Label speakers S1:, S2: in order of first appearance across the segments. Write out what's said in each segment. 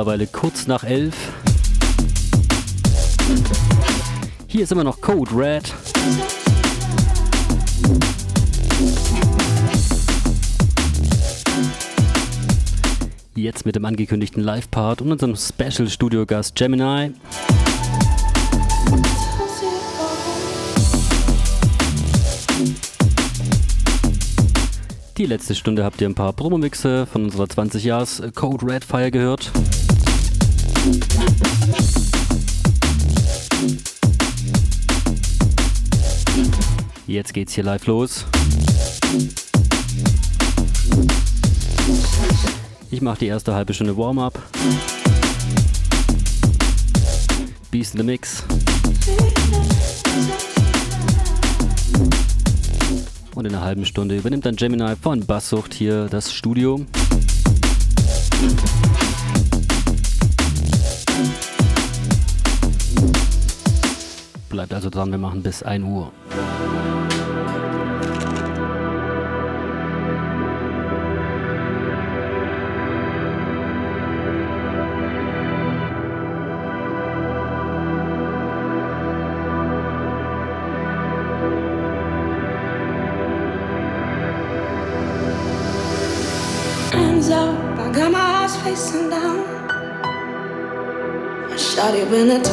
S1: mittlerweile kurz nach elf. Hier ist immer noch Code Red. Jetzt mit dem angekündigten Live-Part und unserem Special-Studio-Gast Gemini. Die letzte Stunde habt ihr ein paar Promomixe von unserer 20 Jahres Code Red Fire gehört. Jetzt geht's hier live los. Ich mache die erste halbe Stunde Warm-up. Beast in the Mix. Und in einer halben Stunde übernimmt dann Gemini von Basssucht hier das Studio. Bleibt also dran, wir machen bis 1 Uhr.
S2: When the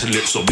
S3: Get ready for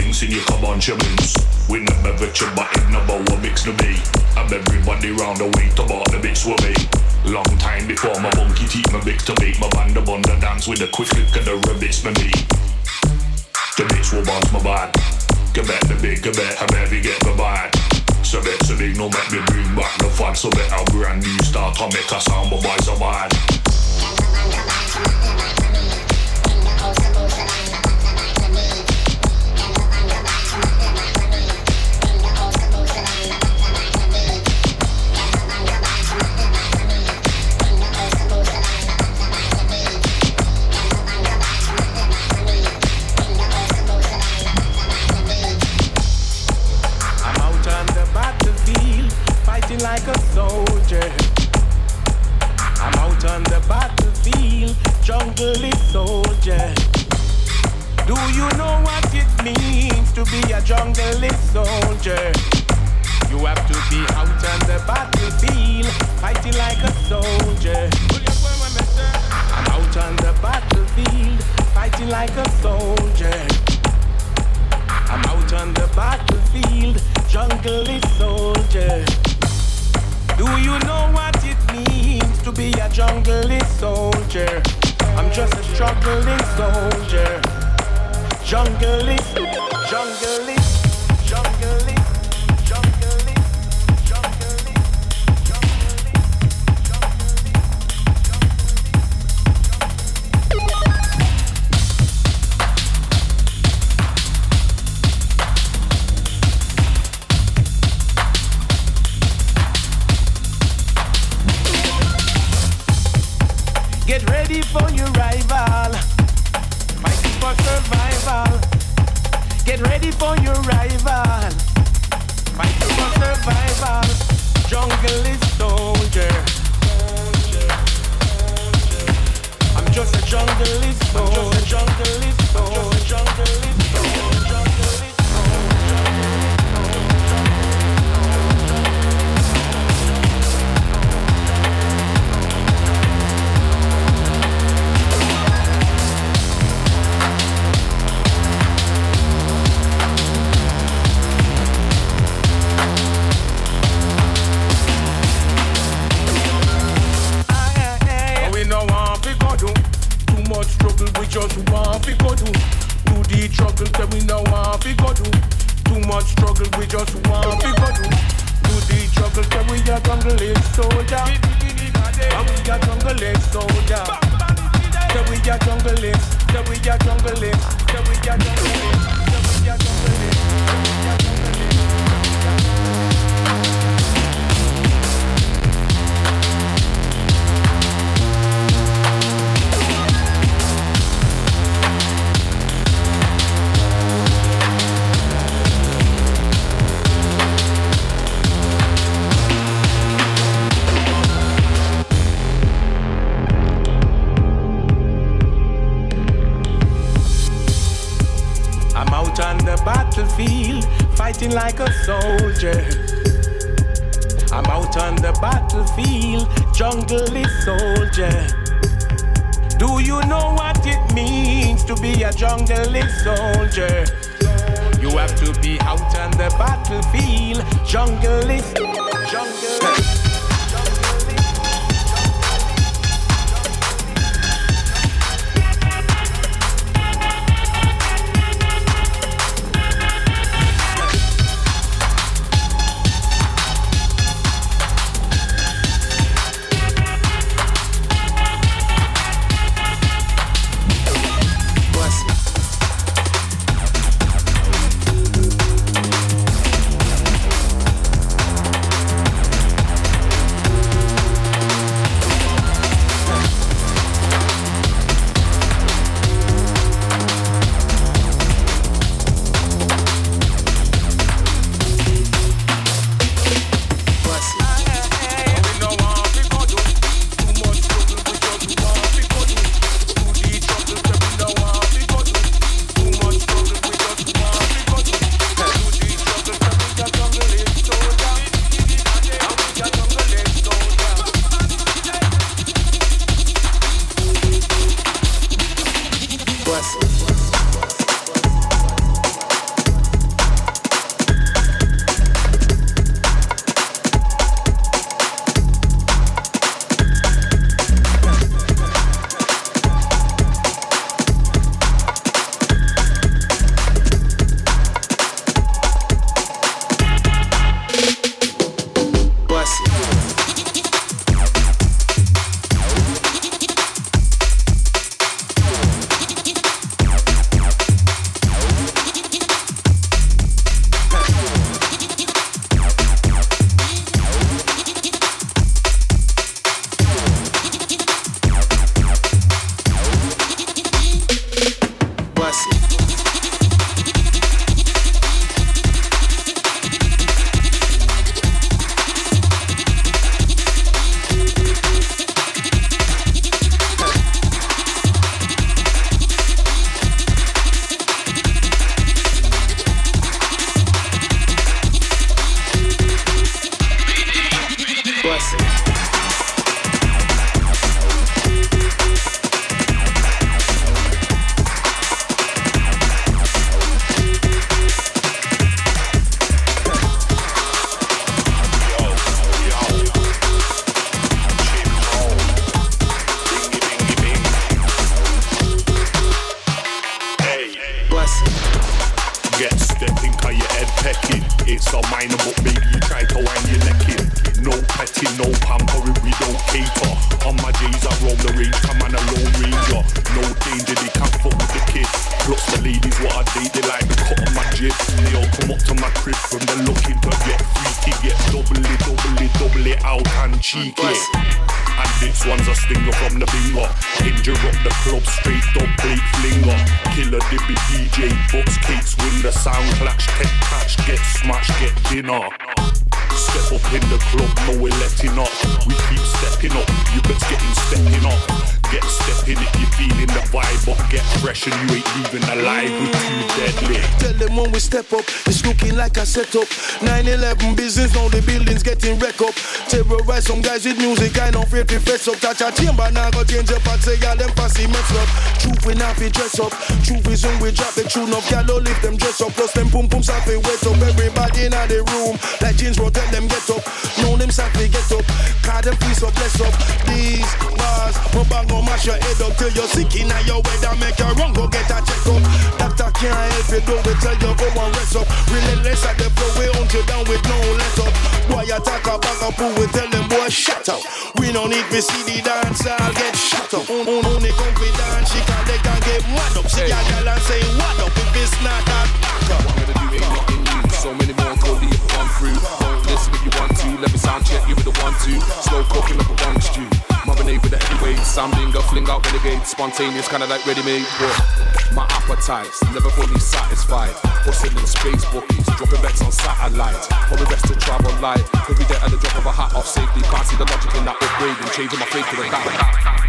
S4: Some with music, I don't fear to fess up. Touch a chamber, now go change your part, say y'all them fussy mess up. Truth we not be dress up. Truth is when we drop the tune up, y'all lift them dress up. Plus them pum pums off wet up. Everybody in the room, like jeans
S5: tell them get up. Know them sadly get up. Call them please so bless up. These bars, my bang on mash your head up till you're sick in your way, weather. Make your run, go get a check up. Doctor can't help you, do it, tell you go and rest up. Relentless at the flow, we hunt you down with no let up. Boy, attack a of pool, we tell them boy shut up. We don't need to see the dance, I'll get shut up. They come for dance, she can, they can get mad up. See a girl and say what up if it's not that back up.
S6: What I'm gonna do ain't nothing new. So many more Cody if I run through. Don't listen if you want to. Let me sound check you with the one two. Slow cooking up a one stew. Marinade with the heavyweight. Sam Dingo fling out renegade. Spontaneous, kinda like ready made. But my appetites never fully satisfied. Busting in space bookies. Dropping bets on satellite. Or we best to travel light. Could be there at the drop of a hat off safely. Can't see the logic in that upgrading. Changing my fate to a that.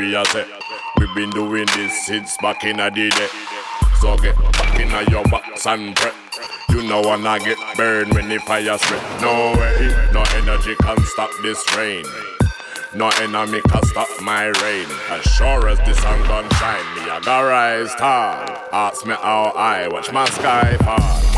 S7: We. We've been doing this since back in the day. So get back in your box and prep. You know wanna get burned when the fire spread. No way, no energy can stop this rain. No enemy can stop my rain. As sure as the sun gon' shine, me I gotta rise tall. Ask me how I watch my sky fall.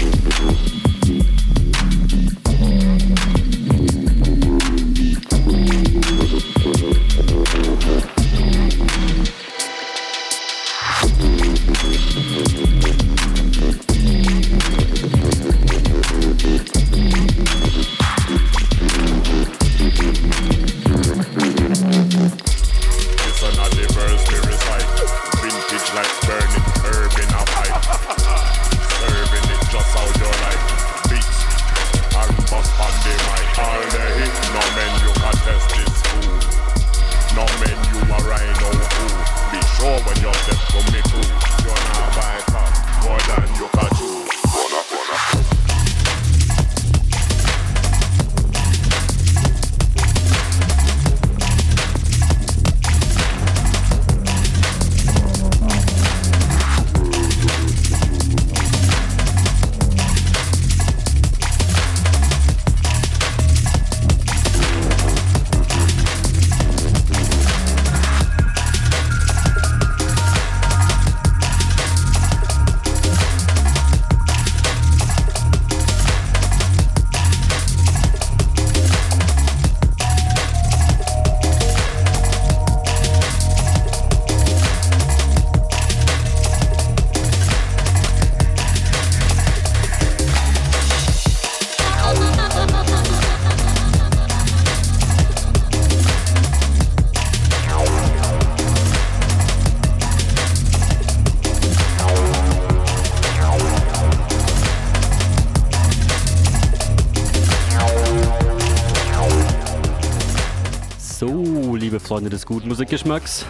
S1: Des guten Musikgeschmacks.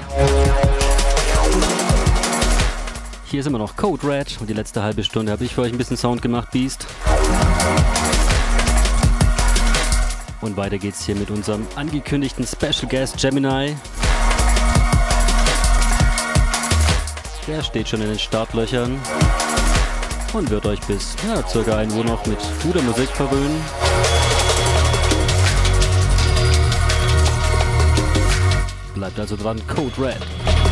S1: Hier ist immer noch Code Red und die letzte halbe Stunde habe ich für euch ein bisschen Sound gemacht, Beast. Und weiter geht's hier mit unserem angekündigten Special Guest Gemini. Der steht schon in den Startlöchern und wird euch bis ja, circa 1 Uhr noch mit guter Musik verwöhnen. Bleibt also dran, Code Red.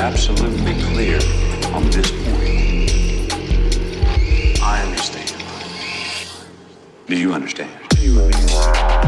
S8: absolutely clear on this point. I understand. Do you understand? Do you understand?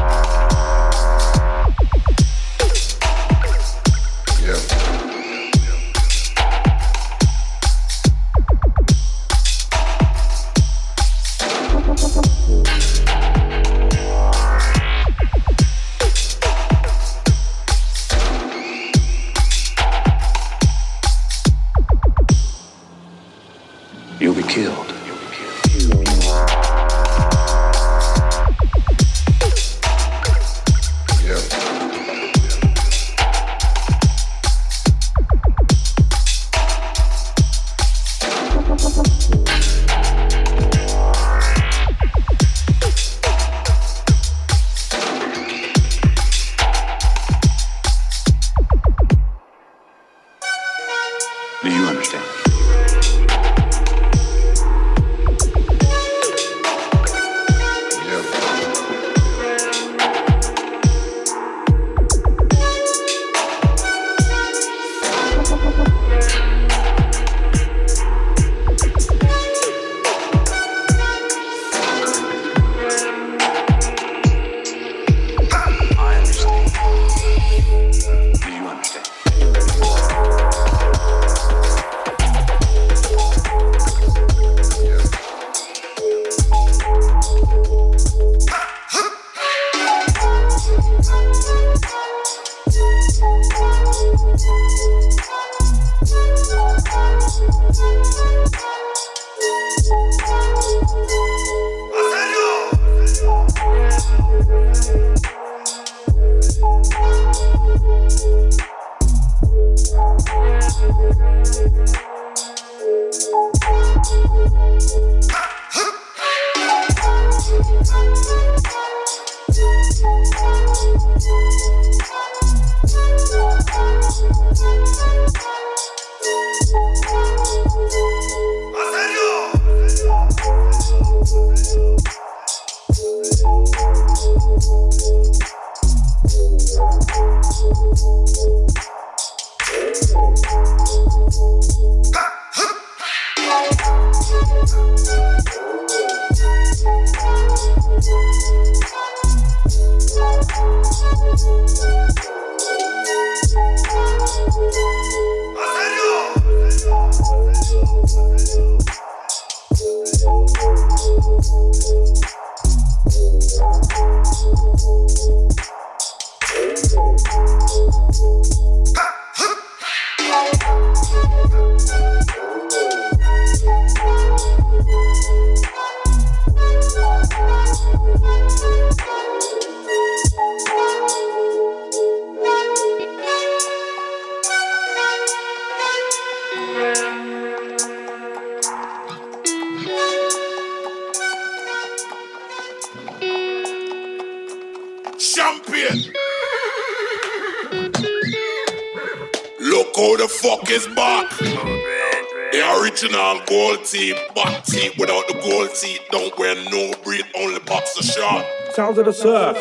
S9: Gold teeth, back teeth without the gold teeth. Don't wear no breed, only boxer shot.
S10: Sounds of the surf.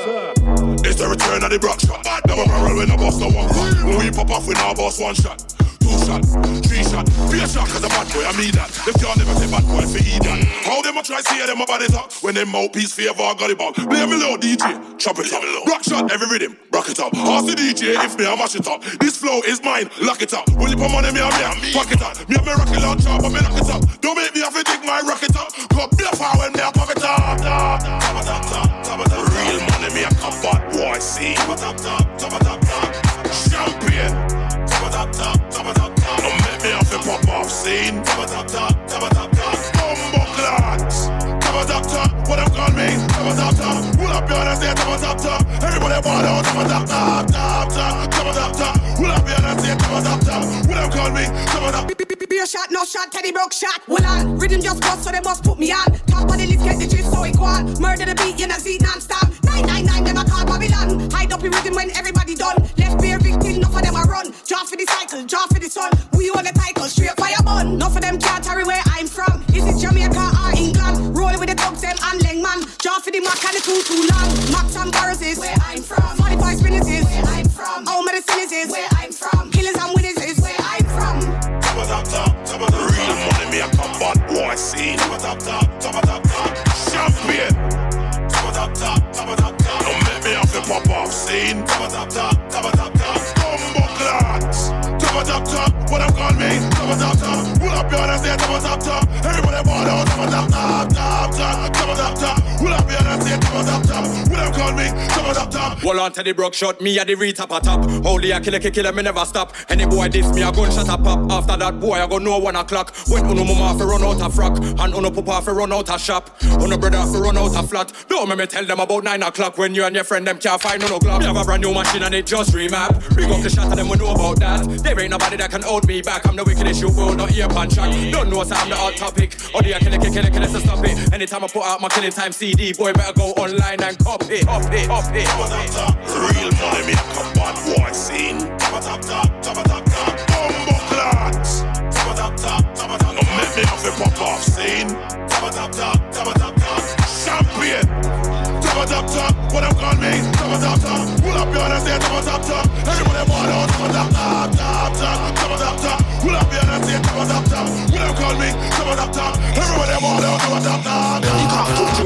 S9: It's the return of the block shot. Double barrel when I bust the one. When we pop off, we now boss one shot shot, three shot, be shot cause a bad boy, I mean that. Them can't never say bad boy for idiot. How them a try see them about it up when them mouthpiece favor I got it back. Play me low DJ, chop it up. Rock shot every rhythm, rock it up. Ask the DJ if me I mash it up. This flow is mine, lock it up. When you put money me on me, fuck it up. Me have me rocket launcher, but me lock it up. Don't make me have to dig my rocket up. Got me a power when me a pop it up. Real money me a come bad boy, see. Top, top, top, top, top. Champion. Top, top pop off scene. Taba tap tap, taba tap tap. Bumbo clots. Taba tap tap, what them call me? Taba tap tap. Pull up your hands there, taba tap tap. Everybody out, taba tap tap tap tap. Taba tap tap. Pull up your hands there, taba tap tap. What them call me? Taba tap.
S11: Be a shot, no shot, Teddy broke shot. Well on, rhythm just bust, so they must put me on. Top of the list, get the gist, so it go. Murder the beat, you know, see non-stop. 999, never call Babylon. Hide up in rhythm when everybody done. Left beer victim, enough of them a run. Draw for the cycle, draw for the sun. We own the title, straight fire bun. Enough of them can't carry where I'm from. Is it Jamaica or England? Rolling with the thugs, them and Lengman. Draw for the Mac and the too too long. Max and Burrs is where I'm from. 45 spinners is where I'm from. All medicine is where I'm from. Killers and winners is where I'm from.
S9: Top, top, top, top, top. Real money, me a combat boy, see. Top, top, top, top, top, top. Champion. Top, top, top, top, top, top. Don't make me have to pop off scene. Top, top, top, top, top, top. Bumbo clots. Top, top, top. What them call me? Top, top, top. Pull up your hands there, top, top, top. Everybody ball out. Top, top, top, top, top, top, top, top. Pull up your hands there, top, top, top. What them call me? Top, top, top.
S12: Hold on to the broke shot, me at the re-top a top. Holy a killer, me never stop. Any boy diss me, a gun shot a pop. After that boy, I go know one o'clock. When uno mama fi run out a frock, and uno papa fi run out a shop. Uno brother fi run out a flat. Don't make me tell them about nine o'clock when you and your friend them can't find no glock. Me have a brand new machine and it just remap. Bring up the shot and them we know about that. There ain't nobody that can hold me back. I'm the wickedest you will, not ear punch track. Don't know so I'm the hot topic. Or the killer, killer, killer, so stop it. Anytime I put out my killing time CD, boy better go online and copy, copy, copy.
S9: Real money me a come bad boy scene. Top top top, top top top. Bumbo clots. Top top top, top top. Don't make me have a pop off scene. Top top top, top top top. Champion. Top top top, what them call me? Top top top. Pull up your hands there, top top top. Everybody ball out, top top top, top top, top top top. Pull up your hands there, top top top. What them call me? Top top top. Everybody ball out, top top top.
S13: You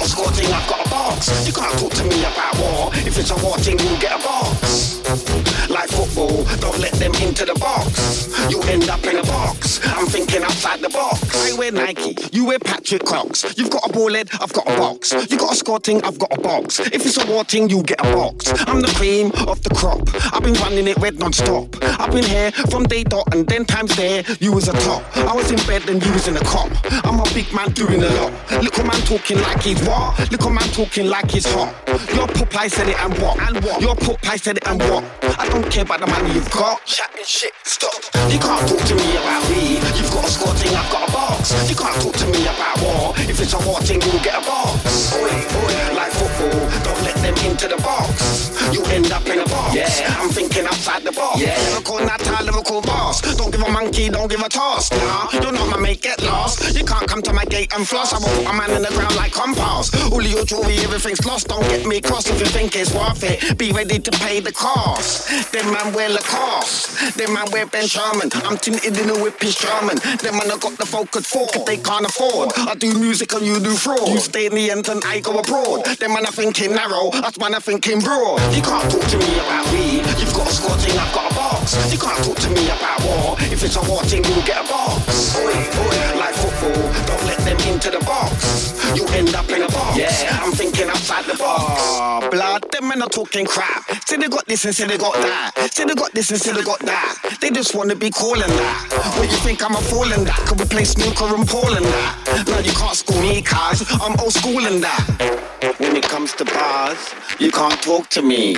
S13: got a score thing, I've got a box. You can't talk to me about war. If it's a war thing, you'll get a box. Like football, don't let them into the box. You end up in a box. I'm thinking outside the box. I wear Nike, you wear Patrick Crocs. You've got a ball head, I've got a box. You got a score thing, I've got a box. If it's a war thing, you get a box. I'm the cream of the crop. I've been running it red non-stop. I've been here from day dot and then times there, you was a top. I was in bed and you was in a cop. I'm a big man doing a lot. Little man talking like he's what? Little man talking like he's hot. Your Popeye said it and what? And what? Your Popeye said it and what? I don't care about the money you've got. Chatting shit, stop. You can't talk to me about me. You've got a score thing, I've got a box. You can't talk to me about war. If it's a war thing, you'll get a box. Oi, oi, like football, don't let them into the box. You end up in a box. Yeah, I'm thinking outside the box. Yeah, lyrical, not lyrical boss. Give a monkey, don't give a toss. Nah, you're not my mate, get lost. You can't come to my gate and floss. I will put a man in the ground like compass. All your jewelry, everything's lost. Don't get me cross if you think it's worth it. Be ready to pay the cost. Them man wear Lacoste. Them man wear Ben Sherman. I'm tinted in a whip is German. Them man have got the focus fork if they can't afford. I do music and you do fraud. You stay in the end and I go abroad. Them man are thinking narrow. That's man are thinking broad. You can't talk to me about weed. You've got a score thing, I've got a box. You can't talk to me about war. If it's a war thing, you'll get a box. Oi, oi, like football, don't let them into the box, you end up in a box. Yeah, I'm thinking outside the box. Oh, blood, them men are talking crap. Say they got this and say they got that. Say they got this and say they got that. They just wanna be calling that. What you think I'm a fool in that? Could we play snooker and Paul in that? Now you can't school me, cause I'm old school in that. When it comes to bars, you can't talk to me.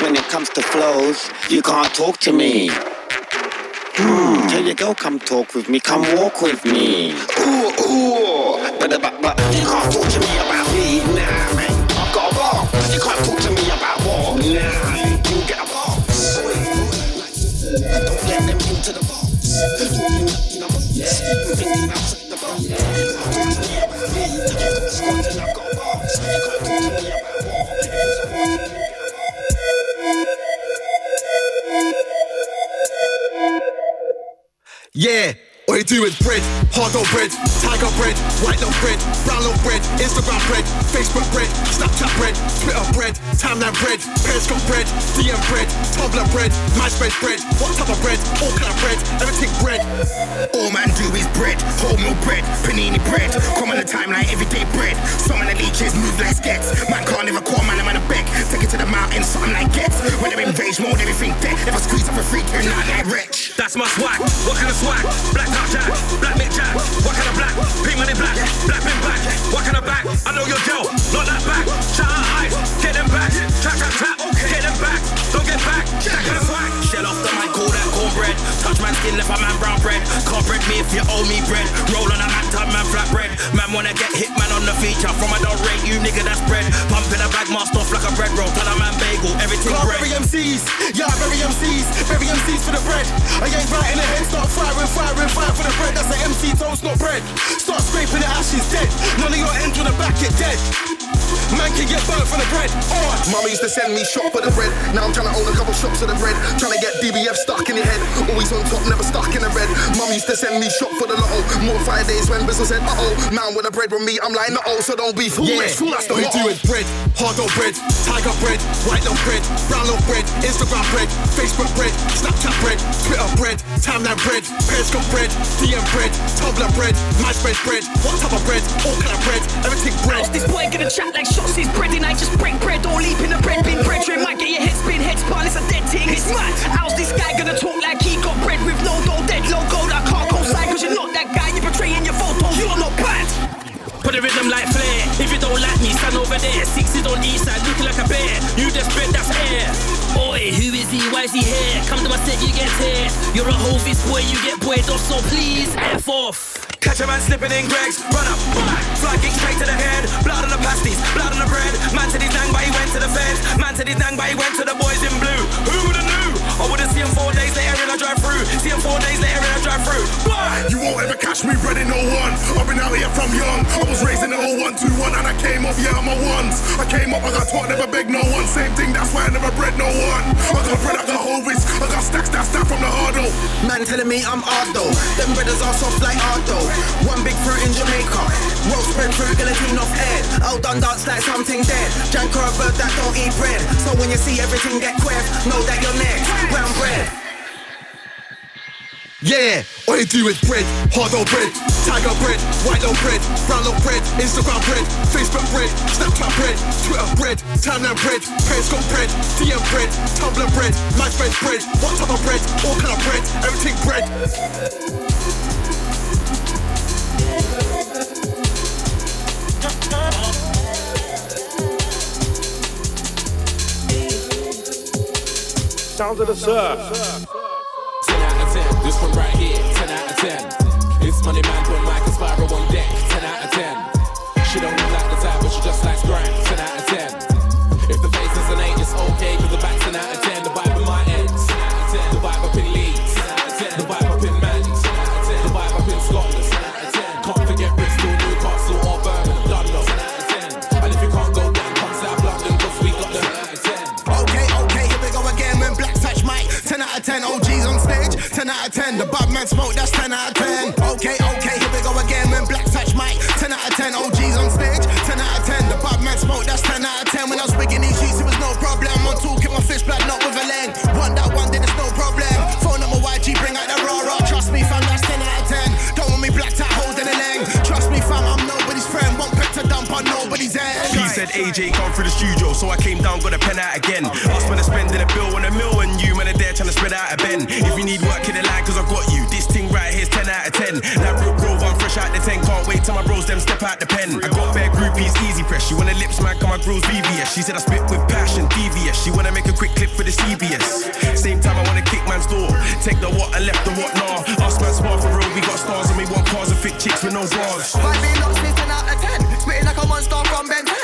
S13: When it comes to flows, you can't talk to me. Tell your girl, come talk with me, come walk with me. Ooh, ooh, but, but, but you can't talk to me about me, nah, man. I've got a bar. You can't talk to me about war, nah. You get a box. Don't let them into the box. Outside the war.
S4: Yeah. All you do is bread, hard on bread, tiger bread, white loaf bread, brown loaf bread, Instagram bread, Facebook bread, Snapchat bread, Twitter bread, timeline bread, Periscope bread, DM bread, Tumblr bread, MySpace bread, what type of bread, all kind of bread, everything bread.
S5: All man do is bread, wholemeal bread, panini bread, come on the timeline, everyday bread. Some of the leeches move like skets, man can't ever call man, I'm on a beg. Take it to the mountain, something like gets. When they're in rage mode, everything dead. If I squeeze up a freak, you're not that rich.
S14: That's my swag. What kind of swag? Black top jack, black Mick Jack. What kind of black? Pink money black, black pink black. What kind of back? I know your girl, not that back. Shut her eyes, get them back. Trap, trap, trap, get them back. Don't get back. That kind of.
S5: Shell off the mic, call cornbread. Touch man skin, left a man brown bread. Can't bread me if you owe me bread. Roll on a man, time man flat bread. Man wanna get hit, man on the feature. From a don't rate you, nigga, that's bread. Pumping a bag, masked off like a bread roll. Tell a man bagel, everything
S4: Club
S5: bread.
S4: very MCs, yeah, very MCs, very MCs for the bread. I ain't right in the head, start firing, firing, fire for the bread. That's an MC toast, not bread. Start scraping the ashes, dead. None of your ends on the back get dead. Man can get burnt for the bread. Oh.
S15: Mama used to send me shop for the bread. Now I'm trying to own a couple shops of the bread. Trying to get DBF stuck in your head. Always on top, never stuck in the red. Mum used to send me shop for the lotto. More Fridays when business said, uh oh. Man with the bread with me, I'm like, no, so don't be foolish. Fool, that's the
S4: All you do
S15: motto.
S4: is bread, hard on bread, tiger bread, white loaf bread, brown loaf bread, Instagram bread, Facebook bread, Snapchat bread, Twitter bread, timeline bread, Periscope bread, DM bread, Tumblr bread, MySpace bread, bread, what type of bread, all kind of bread, everything bread.
S16: How's this boy gonna chat like shots? He's bread and I just break bread or leap in the bread bin. Bread train might get your head spin, head spun, it's a dead thing. It's mad. How's this guy gonna talk like he got bread with no dough, dead logo? That can't go side cause you're not that guy, you're betraying your photos, you're not bad.
S14: Put the rhythm like flair. If you don't like me, stand over there. Sixes on east side, looking like a bear. You just bed, that's air. Oi, who is he? Why is he here? Come to my set, you get tear. You're a hovis boy, you get boy off, so please F off.
S17: Catch a man slipping in Greggs, run up, fly kick straight to the head, blood on the pasties, blood on the bread. Man said he's nang, but he went to the feds. Man said he's nang, but he went to the boys in blue. Who would've knew? I would've see him four days later in a drive through. See him four days later in a drive through.
S15: You won't ever catch me bread in no one. I've been out here from young. I was raised in the 0121 and I came up, yeah, I'm a ones. I came up, I got taught, never beg no one. Same thing, that's why I never bred no one. I got bread, I got hovis, I got stacks, that that from the hardo.
S5: Man telling me I'm hard though. Them brothers are soft like hard though. One big fruit in Jamaica. Roast bread fruit, guillotine off head. Out done dance like something dead. Jank or a bird that don't eat bread. So when you see everything get quiff, know that you're next. Brown bread.
S4: Yeah, all you do is bread, hard on bread, tiger bread, white loaf bread, brown loaf bread, Instagram bread, Facebook bread, Snapchat bread, Twitter bread, timeline bread, Periscope bread, DM bread, Tumblr bread, MySpace bread, what type of bread, all kind of bread, everything bread.
S18: Sounds of the surf.
S6: 10 out of 10, this one right here, 10 out of 10. It's money man, put Mike and on deck, 10 out of 10. She don't look like the type, but she just likes grind, 10 out of 10. 10 out of 10. The
S5: bad man smoke, that's 10 out of 10. Okay, okay, here we go again when Black touch mic. 10 out of 10 OGs on stage. 10 out of 10. The bad man smoke, that's 10 out of 10. When I was wigging these sheets, it was no problem. I'm talking my fist blood, not with a leng. One that one, then it's no problem. Phone up my YG, bring out the raw raw. Trust me, fam, that's 10 out of 10. Don't want me blacked out, holding a leng. Trust me, fam, I'm nobody's friend. Won't pick to dump on nobody's end.
S10: He said AJ come through the studio, so I came down, got a pen out again. Asked man to spend in a bill on a mill, and out a Ben. If you need work in the line, cause I got you. This thing right here's 10 out of 10. That real grove, I'm fresh out the 10. Can't wait till my bros them step out the pen. I got bare groupies, easy press. She wanna lips, man, come my grills BBS. She said I spit with passion, devious. She wanna make a quick clip for the CBS. Same time I wanna kick man's door. Take the what and left the what now. Ask man smart for real, we got stars and we want cars and fit chicks with no bras.
S19: 10 out of 10. Spitting like a monster from Ben 10.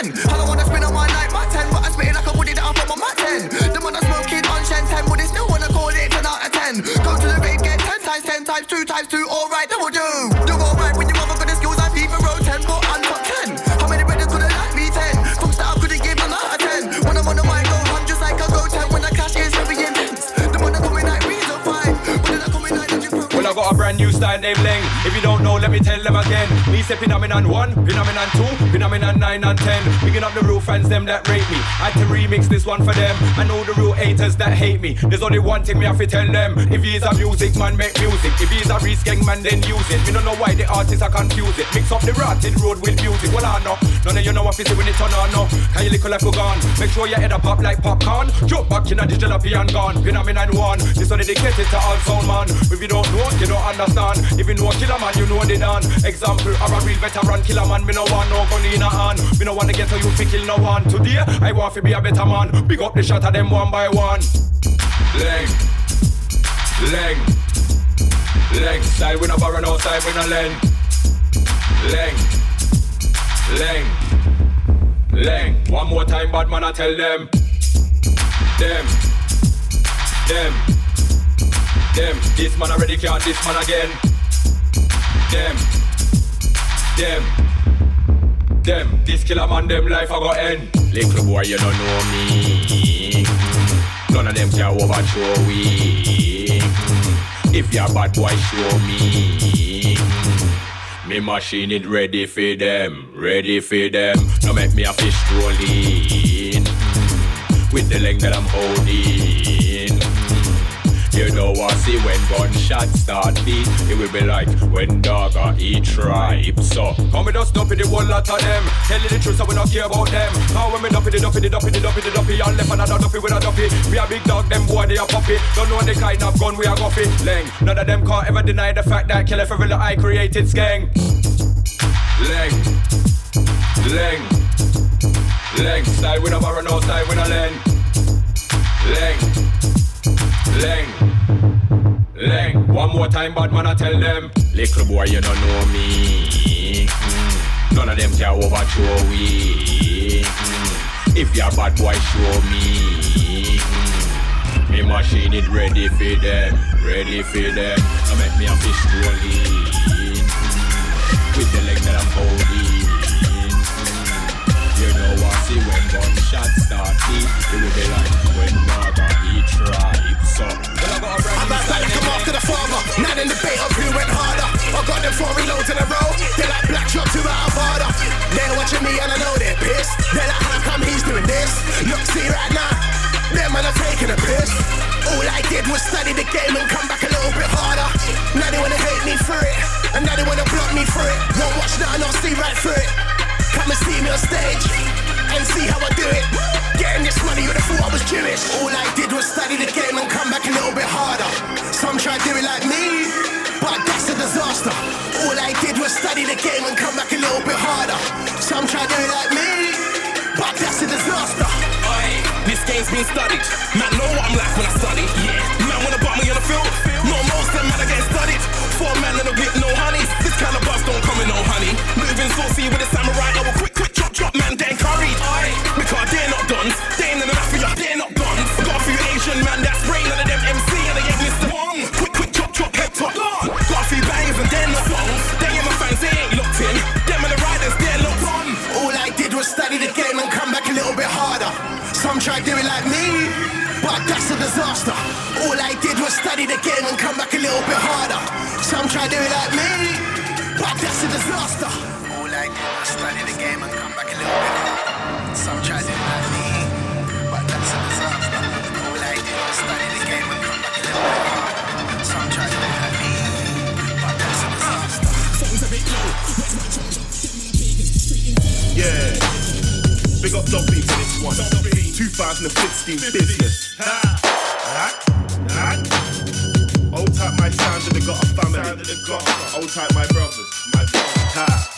S19: Times, 2 times 2, alright, that will do. Do alright when you mother got the skills I FIFA road 10, but I'm top 10. How many brothers could have like me 10? Fucks that I couldn't give out of 10. When I'm on the mic, go hundreds like I go 10. When I cash is heavy intense. The that coming like reason 5. When I coming like
S12: Well, I got a brand new style named Leng. Don't know, let me tell them again. Me say phenomenon one, phenomenon two, phenomenon nine and ten. Picking up the real fans, them that rate me. I had to remix this one for them. I know the real haters that hate me. There's only one thing me have to tell them. If he's a music man, make music. If he's a risk gang man, then use it. Me don't know why the artists are confused it. Mix up the rotted road with music. Well, I know. None of you know what to when it turn on. No. Can you lick like gone? Make sure your head a pop like popcorn. Jump back in a digital and gone. Phenomenon one. This one dedicated to all sound man. If you don't know, you don't understand. If you know a killer man, you know the done. Example of a real veteran killer man. Me no want no gun in a hand. Me no want to get to you fi kill no one. Today, I want to be a better man. Big up the shot of them one by one. Leg, leg, leg. Side with a barrel, no side with a lens. Leg, leg, leg. One more time, bad man, I tell them. Them, them, them. This man already can't, this man again. Them, them, them. This killer man, them life I go end. Little boy, you don't know me. None of them can overthrow we. If you're bad boy, show me. Me machine it ready for them, ready for them. Now make me a fish rolling with the length that I'm holding. You know I see when gunshots start beat, it will be like when dog or eat tribe. So come with us, dump it, the one lot of them. Tell you the truth, so we don't care about them. Now when me dump it, the dump it, the dump it, the dump it, the dump it, and left another dump it with a dump it. We a big dog, them boy they a puppy. Don't know the kind of gun we a fit. Leng, none of them can't ever deny the fact that kill every villain I created skeng. Leng, leng, leng. Style with a barrel, no style with a leng. Leng, leng. Leng, one more time, bad man, I tell them. Little boy, you don't know me. Mm. None of them can overthrow we. Mm. If you're bad boy, show me. Mm. Me machine it ready for them, ready for them. Now make me a fish rolling. Mm. With the leg that I'm holding. Mm. You know I see when gunshots start. It will be like when eat tribe. So, well, I got a brand
S5: I'm
S12: new
S5: about
S12: style
S5: to come
S12: named
S5: after the farmer. Not in the bait of who went harder. I got them four reloads in a row. They're like black shot two out of order. They're watching me and I know they're pissed. They're like, how come he's doing this? Look, see right now. Them man are taking a piss. All I did was study the game and come back a little bit harder. Now they wanna hate me for it. And now they wanna block me for it. Won't watch nothing, I'll see right through it. Come and see me on stage and see how I do it. Getting this money, you'd have thought I was Jewish. All I did was study the game and come back a little bit harder. Some try to do it like me, but that's a disaster. All I did was study the game and come back a little bit harder. Some try to do it like me, but that's a disaster.
S10: Aye, this game's been studied. Man, know what I'm like when I study. Yeah, man wanna butt me on the field. No, most them man are getting studied. Four man in a whip, no honey. In no honey. Moving saucy with a samurai, I will quick, quick, chop, chop, man, then curried. Aye, because they're not guns. They ain't in the mafia, they're not guns. Got a few Asian man that's brain none of them MC and they ain't Mr. One. Quick, quick, chop, chop, head top. Got a few bangs and they're not songs. They ain't my fans, they ain't locked in. Them and the riders, they're locked on.
S5: All I did was study the game and come back a little bit harder. Some try to do it like me, but that's a disaster. All I did was study the game and come back a little bit harder. Some try to do it like me, but that's a disaster. All I did was study the game and come back a little bit. Some try to do me, but that's a disaster. All I did was study the game and come back a little bit. Some try to do me, but that's a disaster. Sounds a bit low.
S10: Yeah. Big up Dobby for this one. 2015 business. Old type my sound and they got a family. Old type my brothers. My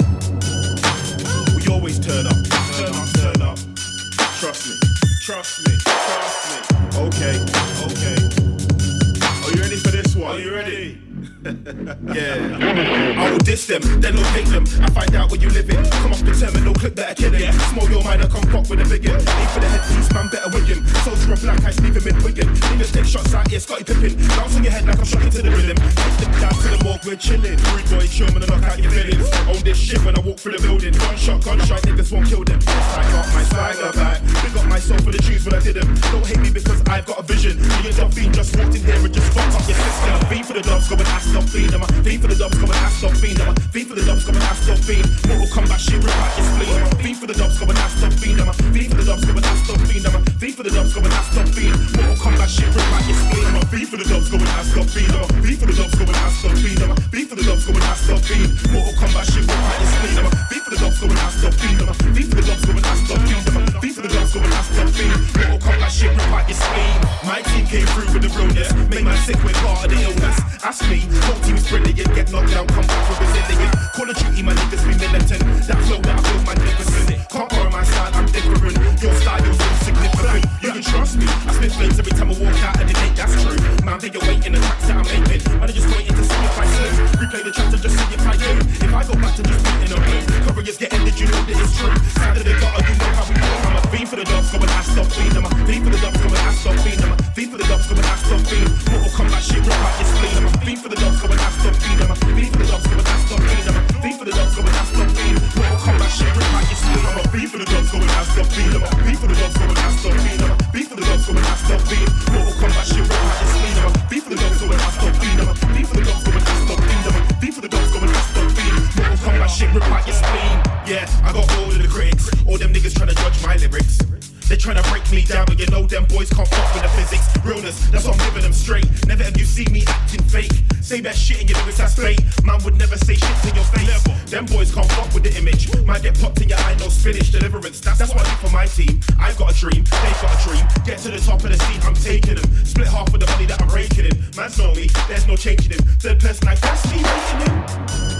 S10: yeah. I will diss them, then I'll locate them. I find out where you living. Come off the terminal, clip that I kill him. Small your mind, I come fuck with a biggin. Aim for the headpiece, man, better wig him. Soldier of black, I leave him in Wigan. Niggas take shots out here, Scottie Pippen. Bounce on your head like I'm shocking to the rhythm. Take them down to the morgue, we're chilling. Rude boy, chill, man, knock out your feelings. Own this shit when I walk through the building. Gunshot, gunshot, niggas won't kill them. I got my swagger back. Big up myself for the tunes when I did them. Don't hate me because I've got a vision. Me and Delphine just walked in here and just fucked up your system. V for the dogs, go and ask Delphine. I'm a V for the dubs, come and ask Delphine. I'm a V for the dubs, come and ask Delphine. Mortal Kombat shit, rip out your spleen. I'm a V for the dubs, come and ask Delphine. I'm a V for the dubs, come and ask Delphine. I'm a V for the dubs, come and ask Delphine. Mortal Kombat shit, rip out your spleen. I'm a V for the dubs, come and ask Delphine. I'm a V for the dubs, come and ask Delphine. I'm a V for the dubs, come and ask Delphine. Mortal Kombat shit, rip out your spleen. I'm a V for the dubs, come and ask Delphine. I'm a V for the dubs, come and ask Delphine. I'm a V for the dubs, come and ask Delphine. Mortal Kombat shit, rip out your spleen. My team came through with the realness, make man sick with part of the illness. Ask me, whole team's brilliant, get knocked down, come back with resilient. Call of Duty, my niggas be militant. That flow that I feel magnificent. Can't borrow my style, I'm different. Your style is insignificant. You can trust me. I spit flames every time I walk out of the gate, that's true. Man, they waiting the tracks that I'm making. Man, I'm just waiting to see if I slip. Replay the tracks and just see if I do. If I go back to just beating a blue, careers get ended, you know that it's true. The gutter, you know how we fiend for the dubs, go and ask stop. I'm a fiend for the dubs, go and ask stop. I'm a fiend for the dubs, go and ask stop fiend. Mortal Kombat shit, rip out your spleen. I'm for the dubs, go and ask stop. I'm a fiend for the dubs, go and ask stop. I'm a fiend for the dubs, go and ask stop fiend. Mortal Kombat shit, rip out your spleen. I'm for the dubs, go and ask stop. I'm a fiend for the dubs, go and ask stop. I'm a fiend for the dubs, go and ask stop fiend. Mortal Kombat shit, rip out your spleen. I'm for the ask stop a fiend for the ask stop a fiend for the ask stop fiend. Mortal shit, out your spleen. Yeah, I got all of. All them niggas trying to judge my lyrics. They're trying to break me down, but you know them boys can't fuck with the physics. Realness, that's why I'm giving them straight. Never have you seen me acting fake. Say that shit and your lyrics that's fake. Man would never say shit to your face. Them boys can't fuck with the image. Might get popped in your eye, no spinach deliverance. That's, that's what I do for my team. I've got a dream, they've got a dream. Get to the top of the scene, I'm taking them. Split half of the money that I'm raking in. Man's know me, there's no changing him. Third person, like that's me rating him.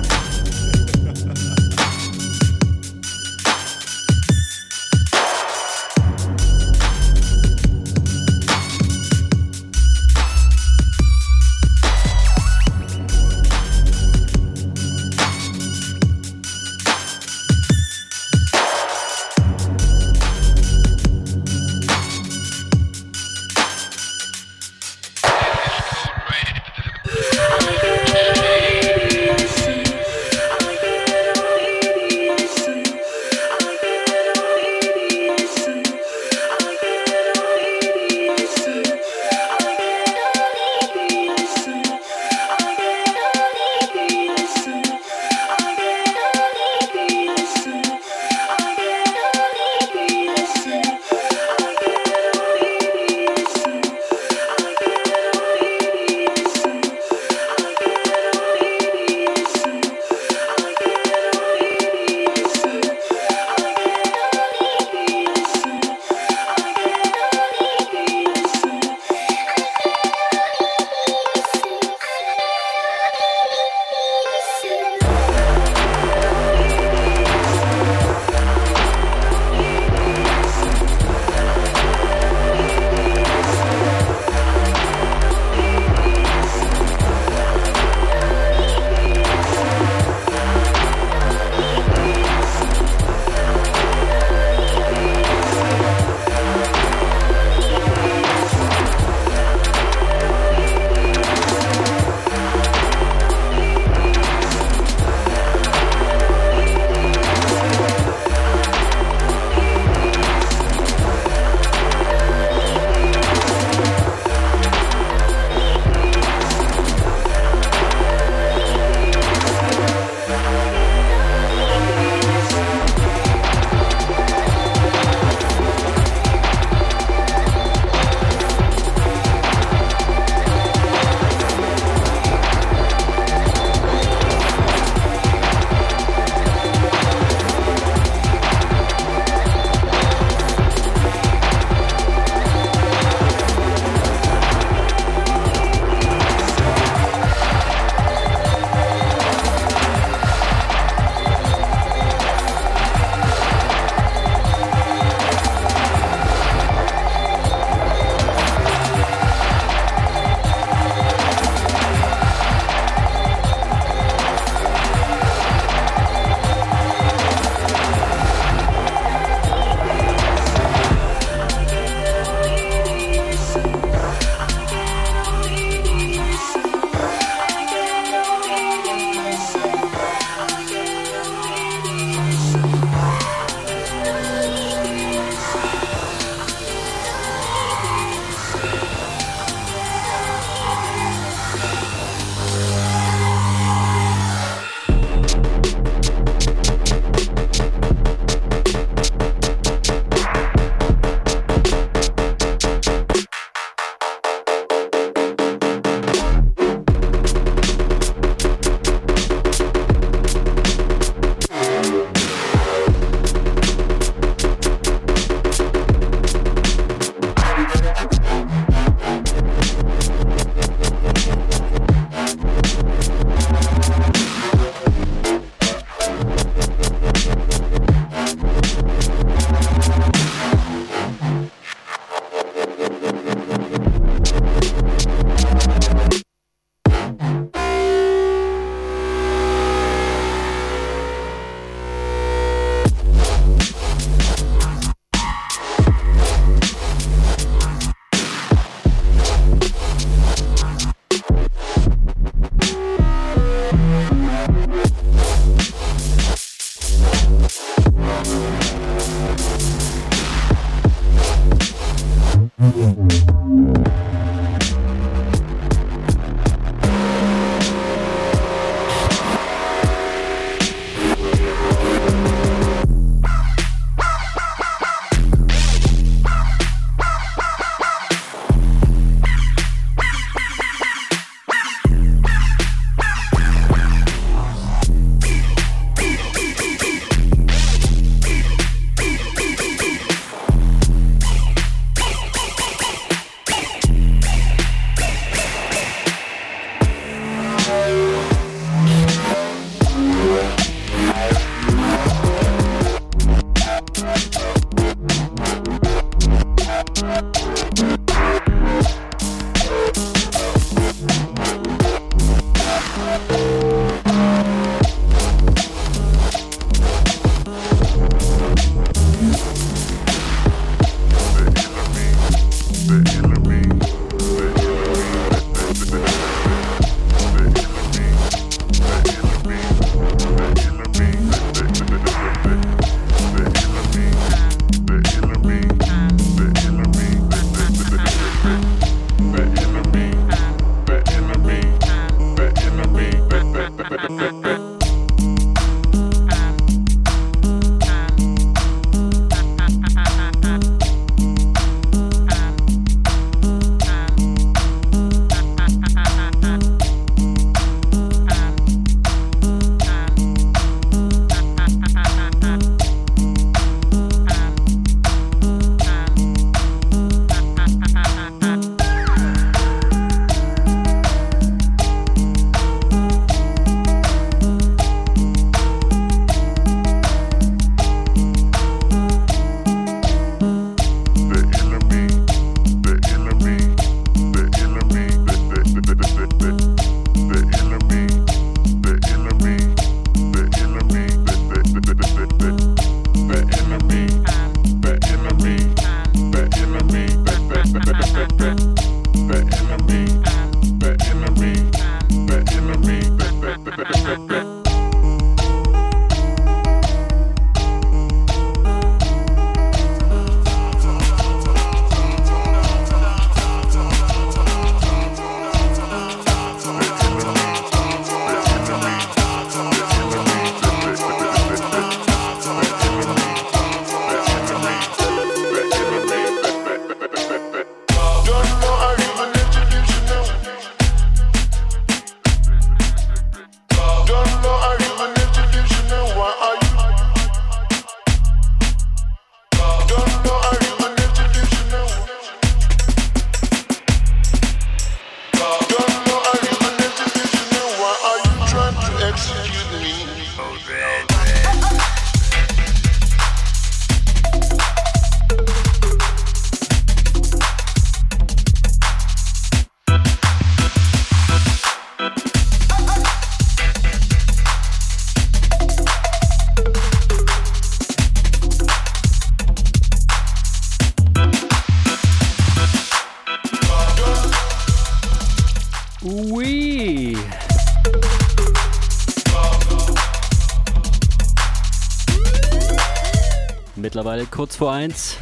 S1: Kurz vor eins.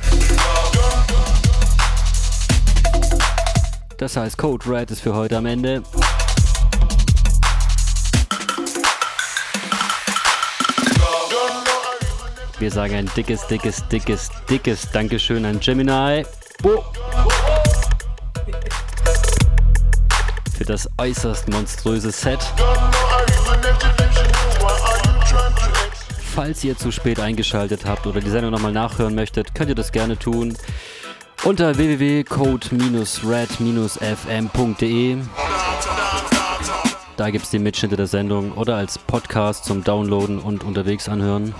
S1: Das heißt, Code Red ist für heute am Ende. Wir sagen ein dickes, dickes, dickes, dickes Dankeschön an Gemini. Für das äußerst monströse Set. Falls ihr zu spät eingeschaltet habt oder die Sendung nochmal nachhören möchtet, könnt ihr das gerne tun unter www.code-red-fm.de. Da gibt es die Mitschnitte der Sendung oder als Podcast zum Downloaden und unterwegs anhören.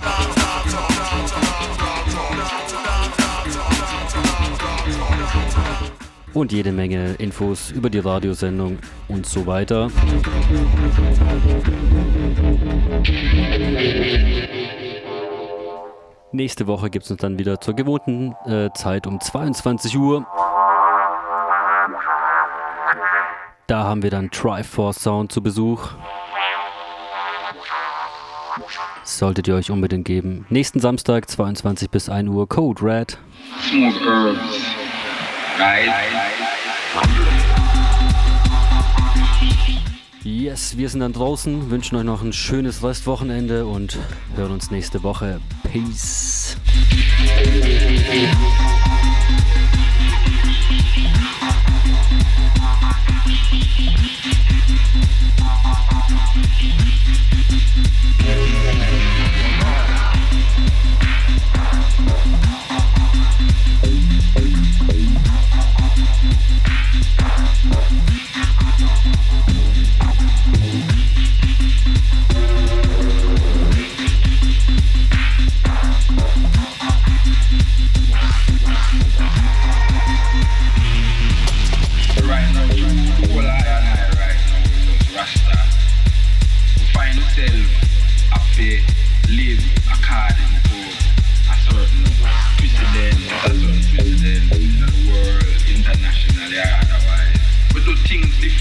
S1: Und jede Menge Infos über die Radiosendung und so weiter. Nächste Woche gibt es uns dann wieder zur gewohnten äh, Zeit um 22 Uhr. Da haben wir dann Triforce Sound zu Besuch. Solltet ihr euch unbedingt geben. Nächsten Samstag, 22 bis 1 Uhr, Code Red.
S20: Smooth herbs. Right?
S1: Yes, wir sind dann draußen, wünschen euch noch ein schönes Restwochenende und hören uns nächste Woche. Peace.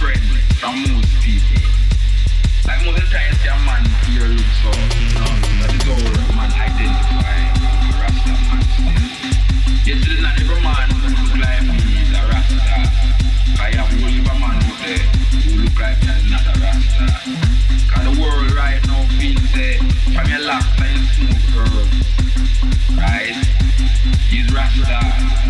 S20: friends people. Like most man here you that is how a man Rasta man. Not every man who look like me is a Rasta. I have man who look like me is not a the world right now feels from your last time right? He's Rasta.